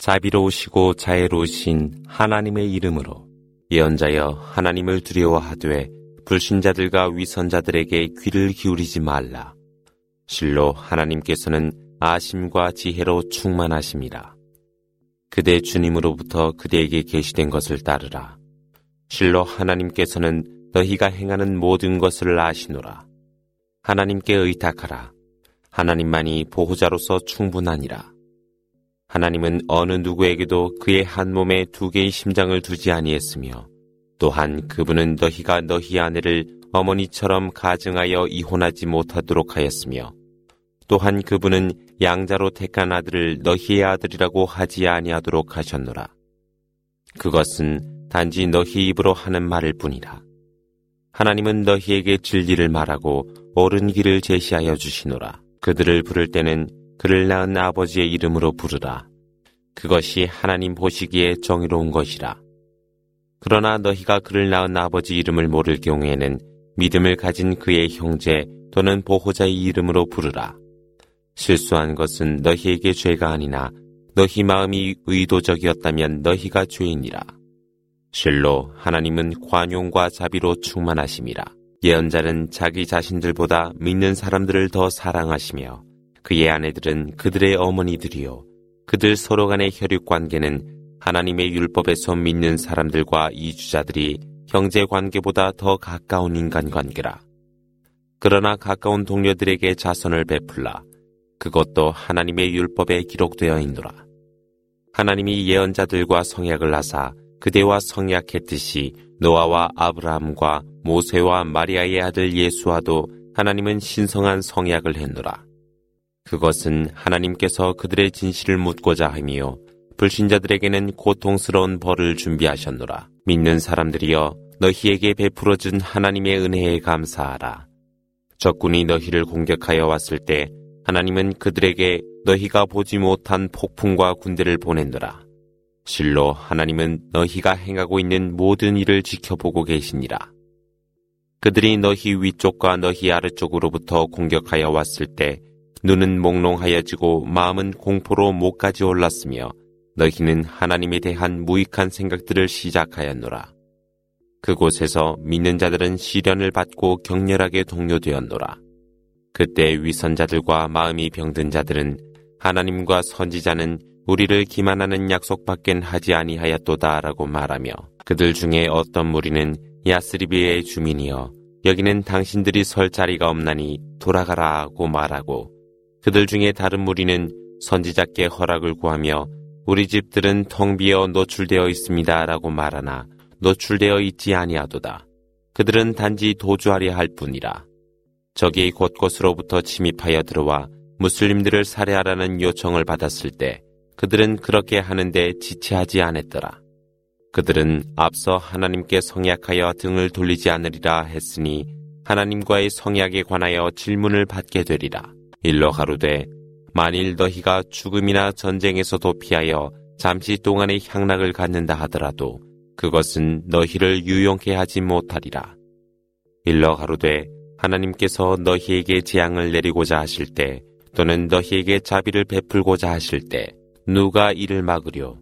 자비로우시고 자애로우신 하나님의 이름으로 예언자여 하나님을 두려워하되 불신자들과 위선자들에게 귀를 기울이지 말라. 실로 하나님께서는 아심과 지혜로 충만하십니다. 그대 주님으로부터 그대에게 계시된 것을 따르라. 실로 하나님께서는 너희가 행하는 모든 것을 아시노라. 하나님께 의탁하라. 하나님만이 보호자로서 충분하니라. 하나님은 어느 누구에게도 그의 한 몸에 두 개의 심장을 두지 아니했으며 또한 그분은 너희가 너희 아내를 어머니처럼 가증하여 이혼하지 못하도록 하였으며 또한 그분은 양자로 택한 아들을 너희의 아들이라고 하지 아니하도록 하셨노라. 그것은 단지 너희 입으로 하는 말일 뿐이라. 하나님은 너희에게 진리를 말하고 옳은 길을 제시하여 주시노라. 그들을 부를 때는 그를 낳은 아버지의 이름으로 부르라. 그것이 하나님 보시기에 정의로운 것이라. 그러나 너희가 그를 낳은 아버지 이름을 모를 경우에는 믿음을 가진 그의 형제 또는 보호자의 이름으로 부르라. 실수한 것은 너희에게 죄가 아니나 너희 마음이 의도적이었다면 너희가 죄인이라. 실로 하나님은 관용과 자비로 충만하심이라. 예언자는 자기 자신들보다 믿는 사람들을 더 사랑하시며 그의 아내들은 그들의 어머니들이요. 그들 서로 간의 혈육 관계는 하나님의 율법에서 믿는 사람들과 이주자들이 형제 관계보다 더 가까운 인간 관계라. 그러나 가까운 동료들에게 자선을 베풀라. 그것도 하나님의 율법에 기록되어 있노라. 하나님이 예언자들과 성약을 하사 그대와 성약했듯이 노아와 아브라함과 모세와 마리아의 아들 예수와도 하나님은 신성한 성약을 했노라. 그것은 하나님께서 그들의 진실을 묻고자 함이요 불신자들에게는 고통스러운 벌을 준비하셨노라. 믿는 사람들이여 너희에게 베풀어준 하나님의 은혜에 감사하라. 적군이 너희를 공격하여 왔을 때 하나님은 그들에게 너희가 보지 못한 폭풍과 군대를 보낸노라. 실로 하나님은 너희가 행하고 있는 모든 일을 지켜보고 계시니라. 그들이 너희 위쪽과 너희 아래쪽으로부터 공격하여 왔을 때 눈은 몽롱하여지고 마음은 공포로 목까지 올랐으며 너희는 하나님에 대한 무익한 생각들을 시작하였노라. 그곳에서 믿는 자들은 시련을 받고 격렬하게 동요되었노라. 그때 위선자들과 마음이 병든 자들은 하나님과 선지자는 우리를 기만하는 약속밖엔 하지 아니하였도다라고 말하며 그들 중에 어떤 무리는 야스리비의 주민이여 여기는 당신들이 설 자리가 없나니 돌아가라고 말하고 그들 중에 다른 무리는 선지자께 허락을 구하며 우리 집들은 텅 비어 노출되어 있습니다라고 말하나 노출되어 있지 아니하도다. 그들은 단지 도주하려 할 뿐이라. 적이 곳곳으로부터 침입하여 들어와 무슬림들을 살해하라는 요청을 받았을 때 그들은 그렇게 하는데 지체하지 않았더라. 그들은 앞서 하나님께 성약하여 등을 돌리지 않으리라 했으니 하나님과의 성약에 관하여 질문을 받게 되리라. 일러 가로되 만일 너희가 죽음이나 전쟁에서 도 피하여 잠시 동안의 향락을 갖는다 하더라도 그것은 너희를 유용케 하지 못하리라. 일러 가로되 하나님께서 너희에게 재앙을 내리고자 하실 때 또는 너희에게 자비를 베풀고자 하실 때 누가 이를 막으려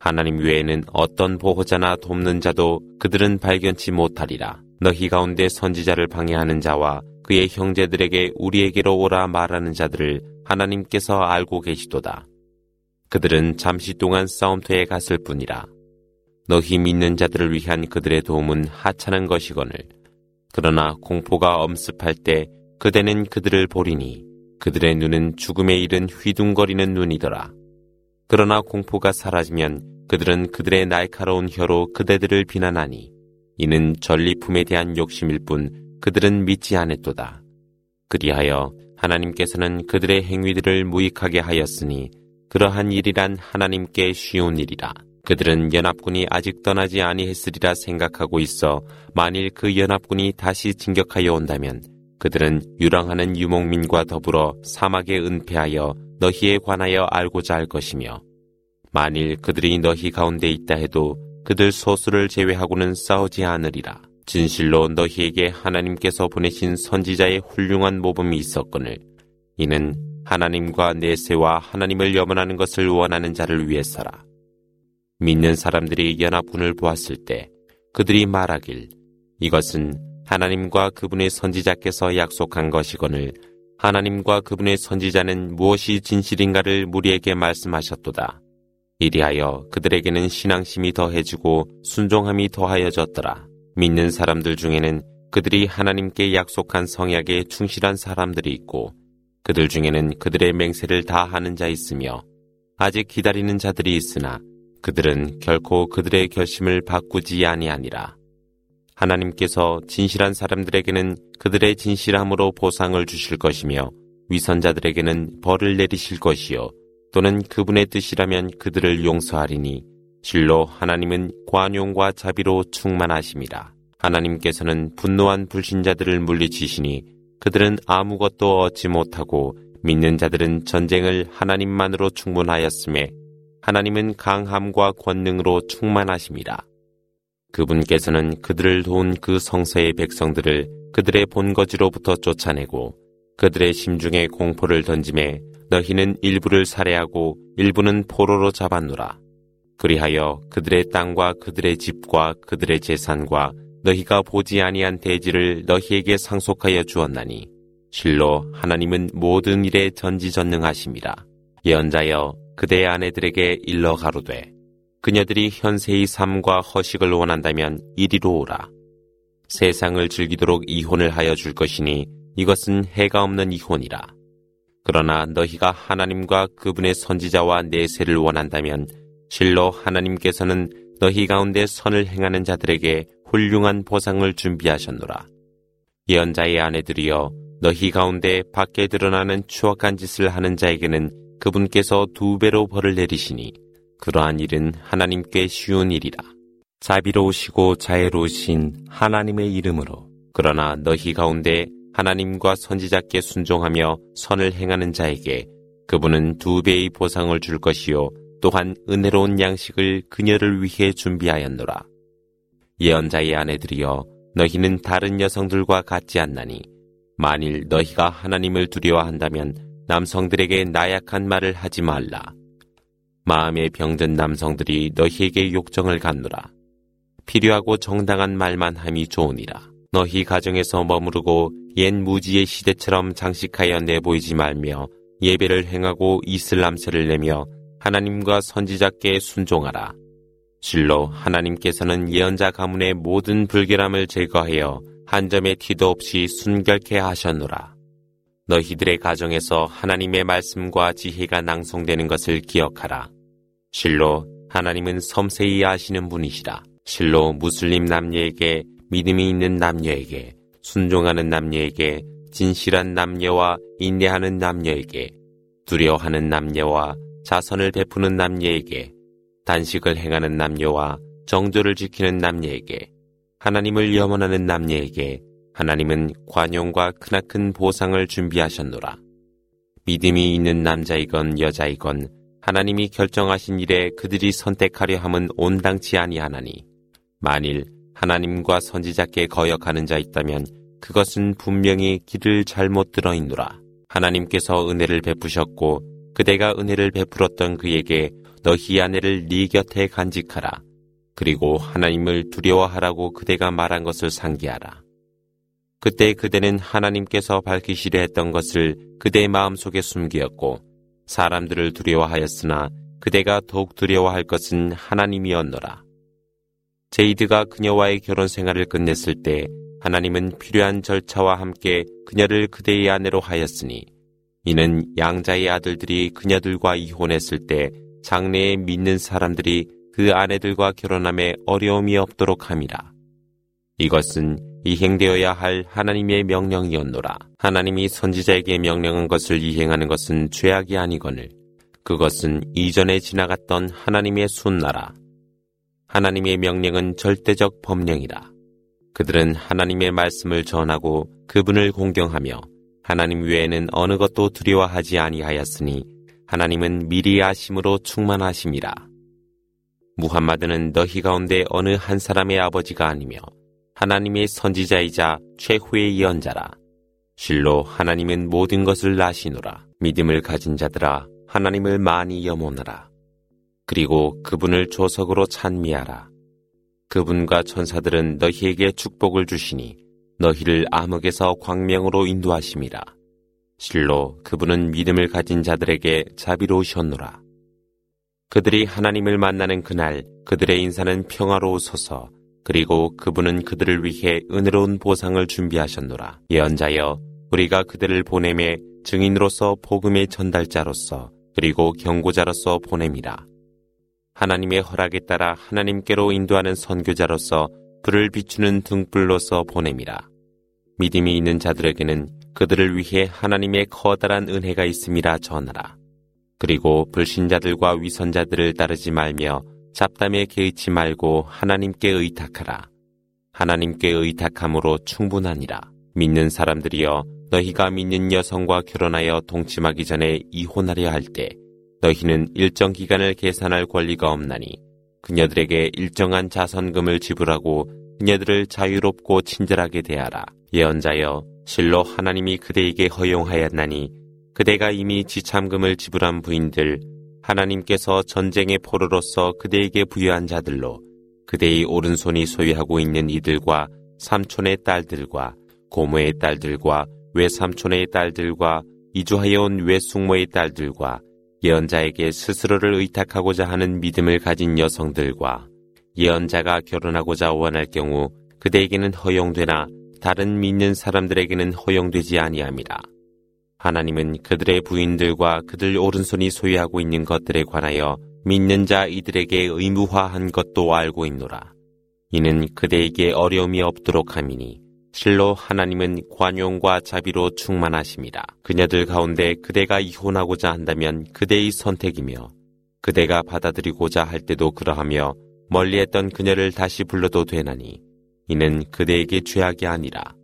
하나님 외에는 어떤 보호자나 돕는 자도 그들은 발견치 못하리라. 너희 가운데 선지자를 방해하는 자와 그의 형제들에게 우리에게로 오라 말하는 자들을 하나님께서 알고 계시도다. 그들은 잠시 동안 싸움터에 갔을 뿐이라. 너희 믿는 자들을 위한 그들의 도움은 하찮은 것이거늘. 그러나 공포가 엄습할 때 그대는 그들을 보리니 그들의 눈은 죽음에 이른 휘둥거리는 눈이더라. 그러나 공포가 사라지면 그들은 그들의 날카로운 혀로 그대들을 비난하니 이는 전리품에 대한 욕심일 뿐 그들은 믿지 않았도다. 그리하여 하나님께서는 그들의 행위들을 무익하게 하였으니 그러한 일이란 하나님께 쉬운 일이라. 그들은 연합군이 아직 떠나지 아니했으리라 생각하고 있어 만일 그 연합군이 다시 진격하여 온다면 그들은 유랑하는 유목민과 더불어 사막에 은폐하여 너희에 관하여 알고자 할 것이며 만일 그들이 너희 가운데 있다 해도 그들 소수를 제외하고는 싸우지 않으리라. 진실로 너희에게 하나님께서 보내신 선지자의 훌륭한 모범이 있었거늘 이는 하나님과 내세와 하나님을 염원하는 것을 원하는 자를 위해서라. 믿는 사람들이 연합군을 보았을 때 그들이 말하길 이것은 하나님과 그분의 선지자께서 약속한 것이거늘 하나님과 그분의 선지자는 무엇이 진실인가를 무리에게 말씀하셨도다. 이리하여 그들에게는 신앙심이 더해지고 순종함이 더하여졌더라. 믿는 사람들 중에는 그들이 하나님께 약속한 성약에 충실한 사람들이 있고 그들 중에는 그들의 맹세를 다 하는 자 있으며 아직 기다리는 자들이 있으나 그들은 결코 그들의 결심을 바꾸지 아니하니라. 하나님께서 진실한 사람들에게는 그들의 진실함으로 보상을 주실 것이며 위선자들에게는 벌을 내리실 것이요 또는 그분의 뜻이라면 그들을 용서하리니 실로 하나님은 관용과 자비로 충만하심이라. 하나님께서는 분노한 불신자들을 물리치시니 그들은 아무것도 얻지 못하고 믿는 자들은 전쟁을 하나님만으로 충분하였음에 하나님은 강함과 권능으로 충만하십니다. 그분께서는 그들을 도운 그 성서의 백성들을 그들의 본거지로부터 쫓아내고 그들의 심중에 공포를 던짐에 너희는 일부를 살해하고 일부는 포로로 잡았노라. 그리하여 그들의 땅과 그들의 집과 그들의 재산과 너희가 보지 아니한 대지를 너희에게 상속하여 주었나니 실로 하나님은 모든 일에 전지전능하심이라. 예언자여 그대의 아내들에게 일러 가로되 그녀들이 현세의 삶과 허식을 원한다면 이리로 오라. 세상을 즐기도록 이혼을 하여 줄 것이니 이것은 해가 없는 이혼이라. 그러나 너희가 하나님과 그분의 선지자와 내세를 원한다면 실로 하나님께서는 너희 가운데 선을 행하는 자들에게 훌륭한 보상을 준비하셨노라. 예언자의 아내들이여 너희 가운데 밖에 드러나는 추악한 짓을 하는 자에게는 그분께서 두 배로 벌을 내리시니 그러한 일은 하나님께 쉬운 일이라. 자비로우시고 자애로우신 하나님의 이름으로 그러나 너희 가운데 하나님과 선지자께 순종하며 선을 행하는 자에게 그분은 두 배의 보상을 줄 것이요 또한 은혜로운 양식을 그녀를 위해 준비하였노라. 예언자의 아내들이여 너희는 다른 여성들과 같지 않나니 만일 너희가 하나님을 두려워한다면 남성들에게 나약한 말을 하지 말라. 마음에 병든 남성들이 너희에게 욕정을 갖노라. 필요하고 정당한 말만 함이 좋으니라. 너희 가정에서 머무르고 옛 무지의 시대처럼 장식하여 내보이지 말며 예배를 행하고 이슬람세를 내며 하나님과 선지자께 순종하라. 실로 하나님께서는 예언자 가문의 모든 불결함을 제거하여 한 점의 티도 없이 순결케 하셨노라. 너희들의 가정에서 하나님의 말씀과 지혜가 낭송되는 것을 기억하라. 실로 하나님은 섬세히 아시는 분이시라. 실로 무슬림 남녀에게 믿음이 있는 남녀에게 순종하는 남녀에게 진실한 남녀와 인내하는 남녀에게 두려워하는 남녀와 자선을 베푸는 남녀에게 단식을 행하는 남녀와 정조를 지키는 남녀에게 하나님을 염원하는 남녀에게 하나님은 관용과 크나큰 보상을 준비하셨노라. 믿음이 있는 남자이건 여자이건 하나님이 결정하신 일에 그들이 선택하려 함은 온당치 아니하나니 만일 하나님과 선지자께 거역하는 자 있다면 그것은 분명히 길을 잘못 들어 있노라. 하나님께서 은혜를 베푸셨고 그대가 은혜를 베풀었던 그에게 너희 아내를 네 곁에 간직하라. 그리고 하나님을 두려워하라고 그대가 말한 것을 상기하라. 그때 그대는 하나님께서 밝히시려 했던 것을 그대의 마음속에 숨기었고 사람들을 두려워하였으나 그대가 더욱 두려워할 것은 하나님이었노라. 제이드가 그녀와의 결혼 생활을 끝냈을 때 하나님은 필요한 절차와 함께 그녀를 그대의 아내로 하였으니 이는 양자의 아들들이 그녀들과 이혼했을 때 장래에 믿는 사람들이 그 아내들과 결혼함에 어려움이 없도록 함이라. 이것은 이행되어야 할 하나님의 명령이었노라. 하나님이 선지자에게 명령한 것을 이행하는 것은 죄악이 아니거늘 그것은 이전에 지나갔던 하나님의 순나라. 하나님의 명령은 절대적 법령이라. 그들은 하나님의 말씀을 전하고 그분을 공경하며 하나님 외에는 어느 것도 두려워하지 아니하였으니 하나님은 미리 아심으로 충만하심이라. 무함마드는 너희 가운데 어느 한 사람의 아버지가 아니며 하나님의 선지자이자 최후의 예언자라. 실로 하나님은 모든 것을 아시노라. 믿음을 가진 자들아 하나님을 많이 염원하라. 그리고 그분을 조석으로 찬미하라. 그분과 천사들은 너희에게 축복을 주시니 너희를 암흑에서 광명으로 인도하심이라. 실로 그분은 믿음을 가진 자들에게 자비로우셨노라. 그들이 하나님을 만나는 그날 그들의 인사는 평화로우소서 그리고 그분은 그들을 위해 은혜로운 보상을 준비하셨노라. 예언자여 우리가 그들을 보내매 증인으로서 복음의 전달자로서 그리고 경고자로서 보냄이라. 하나님의 허락에 따라 하나님께로 인도하는 선교자로서 불을 비추는 등불로서 보냄이라. 믿음이 있는 자들에게는 그들을 위해 하나님의 커다란 은혜가 있음이라 전하라. 그리고 불신자들과 위선자들을 따르지 말며 잡담에 개의치 말고 하나님께 의탁하라. 하나님께 의탁함으로 충분하니라. 믿는 사람들이여 너희가 믿는 여성과 결혼하여 동침하기 전에 이혼하려 할 때 너희는 일정 기간을 계산할 권리가 없나니 그녀들에게 일정한 자선금을 지불하고 그녀들을 자유롭고 친절하게 대하라. 예언자여 실로 하나님이 그대에게 허용하였나니 그대가 이미 지참금을 지불한 부인들 하나님께서 전쟁의 포로로서 그대에게 부여한 자들로 그대의 오른손이 소유하고 있는 이들과 삼촌의 딸들과 고모의 딸들과 외삼촌의 딸들과 이주하여 온 외숙모의 딸들과 예언자에게 스스로를 의탁하고자 하는 믿음을 가진 여성들과 예언자가 결혼하고자 원할 경우 그대에게는 허용되나 다른 믿는 사람들에게는 허용되지 아니함이라. 하나님은 그들의 부인들과 그들 오른손이 소유하고 있는 것들에 관하여 믿는 자 이들에게 의무화한 것도 알고 있노라. 이는 그대에게 어려움이 없도록 함이니 실로 하나님은 관용과 자비로 충만하심이라. 그녀들 가운데 그대가 이혼하고자 한다면 그대의 선택이며 그대가 받아들이고자 할 때도 그러하며 멀리했던 그녀를 다시 불러도 되나니 이는 그대에게 죄악이 아니라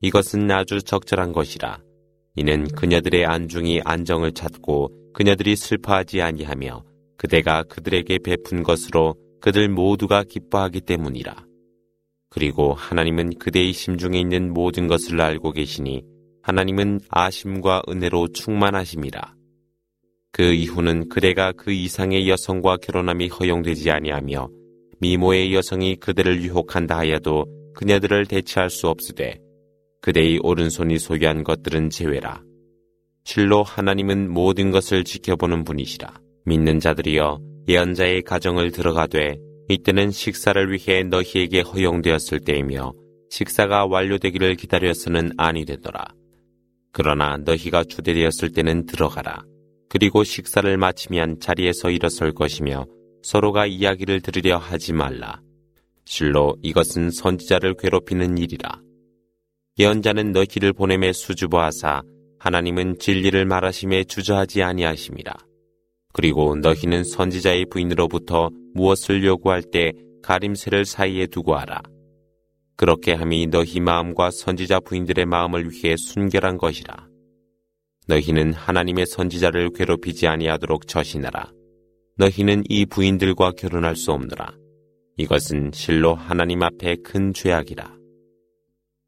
이것은 아주 적절한 것이라. 이는 그녀들의 안중이 안정을 찾고 그녀들이 슬퍼하지 아니하며 그대가 그들에게 베푼 것으로 그들 모두가 기뻐하기 때문이라. 그리고 하나님은 그대의 심중에 있는 모든 것을 알고 계시니 하나님은 아심과 은혜로 충만하심이라. 그 이후는 그대가 그 이상의 여성과 결혼함이 허용되지 아니하며 미모의 여성이 그대를 유혹한다 하여도 그녀들을 대체할 수 없으되 그대의 오른손이 소유한 것들은 제외라. 실로 하나님은 모든 것을 지켜보는 분이시라. 믿는 자들이여 예언자의 가정을 들어가되 이때는 식사를 위해 너희에게 허용되었을 때이며 식사가 완료되기를 기다렸으는 아니 되더라. 그러나 너희가 주대되었을 때는 들어가라. 그리고 식사를 마치면 자리에서 일어설 것이며 서로가 이야기를 들으려 하지 말라. 실로 이것은 선지자를 괴롭히는 일이라. 예언자는 너희를 보냄에 수주보하사 하나님은 진리를 말하심에 주저하지 아니하심이라. 그리고 너희는 선지자의 부인으로부터 무엇을 요구할 때 가림새를 사이에 두고 하라. 그렇게 함이 너희 마음과 선지자 부인들의 마음을 위해 순결한 것이라. 너희는 하나님의 선지자를 괴롭히지 아니하도록 처신하라. 너희는 이 부인들과 결혼할 수 없느라. 이것은 실로 하나님 앞에 큰 죄악이라.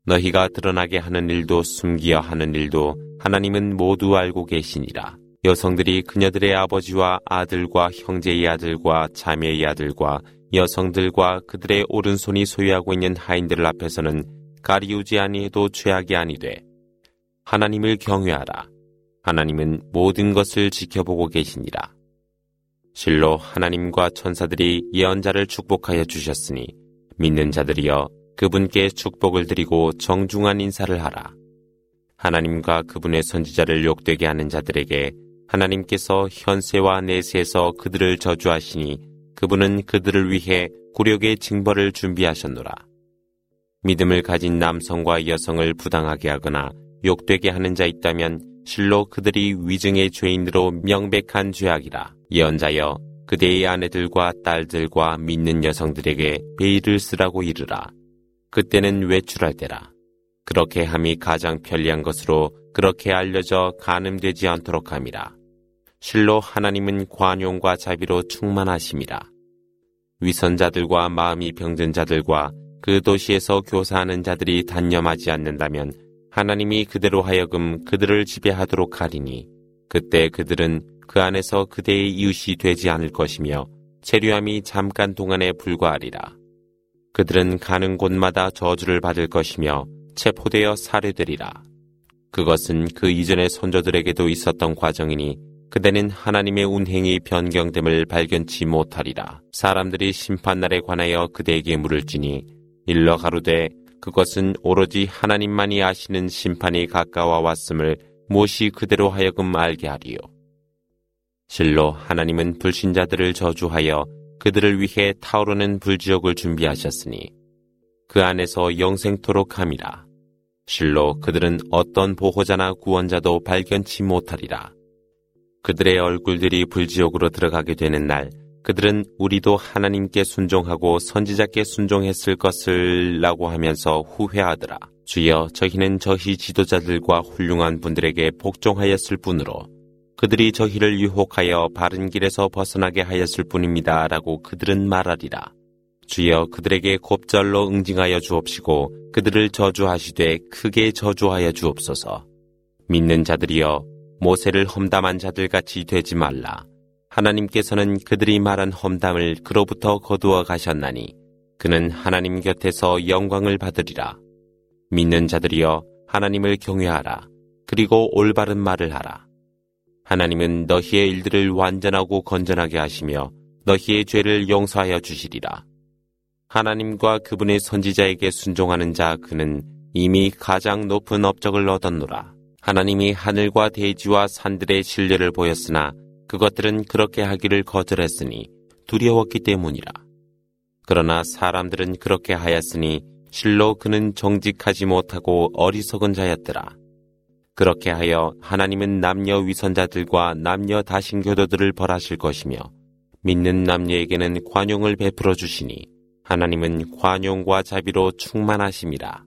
너희가 드러나게 하는 일도 숨기어 하는 일도 하나님은 모두 알고 계시니라. 여성들이 그녀들의 아버지와 아들과 형제의 아들과 자매의 아들과 여성들과 그들의 오른손이 소유하고 있는 하인들 앞에서는 가리우지 아니해도 죄악이 아니되 하나님을 경외하라. 하나님은 모든 것을 지켜보고 계시니라. 실로 하나님과 천사들이 예언자를 축복하여 주셨으니 믿는 자들이여 그분께 축복을 드리고 정중한 인사를 하라. 하나님과 그분의 선지자를 욕되게 하는 자들에게 하나님께서 현세와 내세에서 그들을 저주하시니 그분은 그들을 위해 굴욕의 징벌을 준비하셨노라. 믿음을 가진 남성과 여성을 부당하게 하거나 욕되게 하는 자 있다면 실로 그들이 위증의 죄인으로 명백한 죄악이라. 예언자여 그대의 아내들과 딸들과 믿는 여성들에게 베일을 쓰라고 이르라. 그때는 외출할 때라. 그렇게 함이 가장 편리한 것으로 그렇게 알려져 가늠되지 않도록 함이라. 실로 하나님은 관용과 자비로 충만하심이라. 위선자들과 마음이 병든 자들과 그 도시에서 교사하는 자들이 단념하지 않는다면 하나님이 그대로 하여금 그들을 지배하도록 하리니 그때 그들은 그 안에서 그대의 이웃이 되지 않을 것이며 체류함이 잠깐 동안에 불과하리라. 그들은 가는 곳마다 저주를 받을 것이며 체포되어 살해되리라. 그것은 그 이전의 선조들에게도 있었던 과정이니 그대는 하나님의 운행이 변경됨을 발견치 못하리라. 사람들이 심판날에 관하여 그대에게 물을지니 일러 가로되 그것은 오로지 하나님만이 아시는 심판이 가까워 왔음을 무엇이 그대로 하여금 알게 하리요. 실로 하나님은 불신자들을 저주하여 그들을 위해 타오르는 불지옥을 준비하셨으니 그 안에서 영생토록 함이라. 실로 그들은 어떤 보호자나 구원자도 발견치 못하리라. 그들의 얼굴들이 불지옥으로 들어가게 되는 날, 그들은 우리도 하나님께 순종하고 선지자께 순종했을 것을 라고 하면서 후회하더라. 주여 저희는 저희 지도자들과 훌륭한 분들에게 복종하였을 뿐으로 그들이 저희를 유혹하여 바른 길에서 벗어나게 하였을 뿐입니다. 라고 그들은 말하리라. 주여 그들에게 곱절로 응징하여 주옵시고 그들을 저주하시되 크게 저주하여 주옵소서. 믿는 자들이여 모세를 험담한 자들같이 되지 말라. 하나님께서는 그들이 말한 험담을 그로부터 거두어 가셨나니 그는 하나님 곁에서 영광을 받으리라. 믿는 자들이여 하나님을 경외하라. 그리고 올바른 말을 하라. 하나님은 너희의 일들을 완전하고 건전하게 하시며 너희의 죄를 용서하여 주시리라. 하나님과 그분의 선지자에게 순종하는 자 그는 이미 가장 높은 업적을 얻었노라. 하나님이 하늘과 대지와 산들의 신뢰를 보였으나 그것들은 그렇게 하기를 거절했으니 두려웠기 때문이라. 그러나 사람들은 그렇게 하였으니 실로 그는 정직하지 못하고 어리석은 자였더라. 그렇게 하여 하나님은 남녀 위선자들과 남녀 다신교도들을 벌하실 것이며 믿는 남녀에게는 관용을 베풀어 주시니 하나님은 관용과 자비로 충만하심이라.